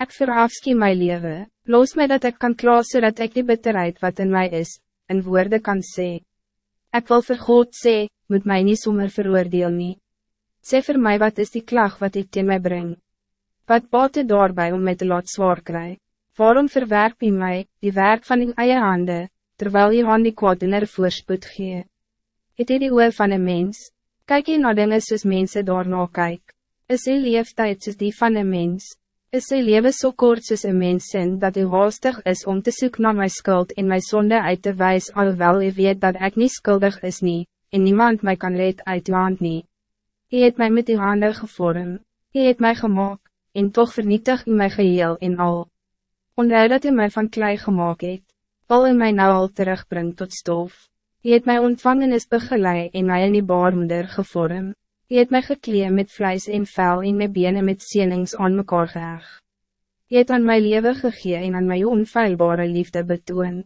Ik verafskie my leven, los mij dat ik kan klaar zodat ik die bitterheid wat in mij is, in woorden kan sê. Ik wil vir God sê, moet mij niet sommer veroordeel nie. Sê vir mij wat is die klag wat ik teen mij breng. Wat baat het daarbij om mij te laat zwaar kry? Waarom verwerp je mij, die werk van die eie hande, terwijl je hand die kwaad in er voorspoed gee? Het jy die oor van een mens? Kijk je naar dinge soos mense daarna kyk? Is die leeftijd soos die van een mens? Is sy leven so kort soos een mens sin, dat hy haastig is om te zoeken naar mijn schuld en mijn zonde uit te wijs, alhoewel hy weet dat ik niet schuldig is nie, en niemand mij kan red uit uw hand nie. Hy het mij met die handen gevorm, hy het mij gemaakt, en toch vernietig u mij geheel en al. Onthou dat hy mij van klei gemaakt het, al in mij nou al terugbring tot stof. Hy het mij ontvangen is begeleid en mij in die baarmoeder gevormd. Je het mij gekleed met vlees en vel en met benen met zienings aan mekaar geheeg. Je het aan mijn leven gegeven en aan mijn onfeilbare liefde betoon.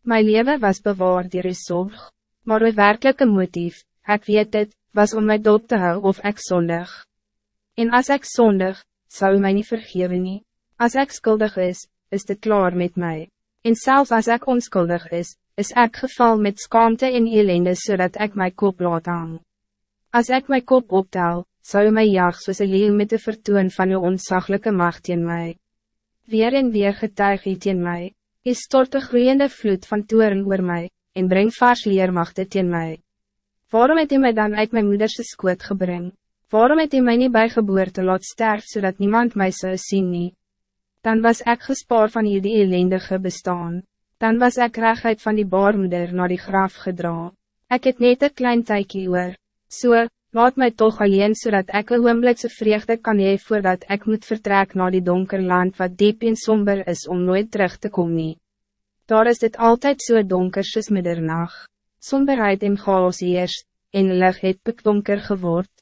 Mijn leven was bewaard door uw zorg, maar uw werkelijke motief, ik weet het, was om mij dood te houden of ik zondig. En als ik zondig, zou u mij niet vergeven nie. Als ik schuldig is, is het klaar met mij. En zelfs als ik onschuldig is, is ik geval met schaamte en ellende zodat ik mijn kop laat hangen. Als ik mijn kop optel, zou u mij jaag soos een leeuw met de vertoon van uw onzaglijke macht in mij. Weer en weer getuig het in mij, is stort de groeiende vloed van toeren oor mij, en breng vaars leermachte in mij. Waarom het u mij dan uit mijn moederse skoot gebring? Waarom het u mij niet bij geboorte laat sterf, zodat niemand mij zou zien nie? Dan was ik gespaard van jullie ellendige bestaan. Dan was ik rechtheid van die baarmoeder naar die graaf gedra. Ik het net een klein tijdje oor. So, laat mij toch alleen zodat so ik een oomblikse vreugde kan hee voordat ik moet vertrek naar die donker land wat diep en somber is om nooit terug te komen. Daar is dit altijd zo so donker soos middernacht. Somberheid en chaos heers, en lig het beklonker geword.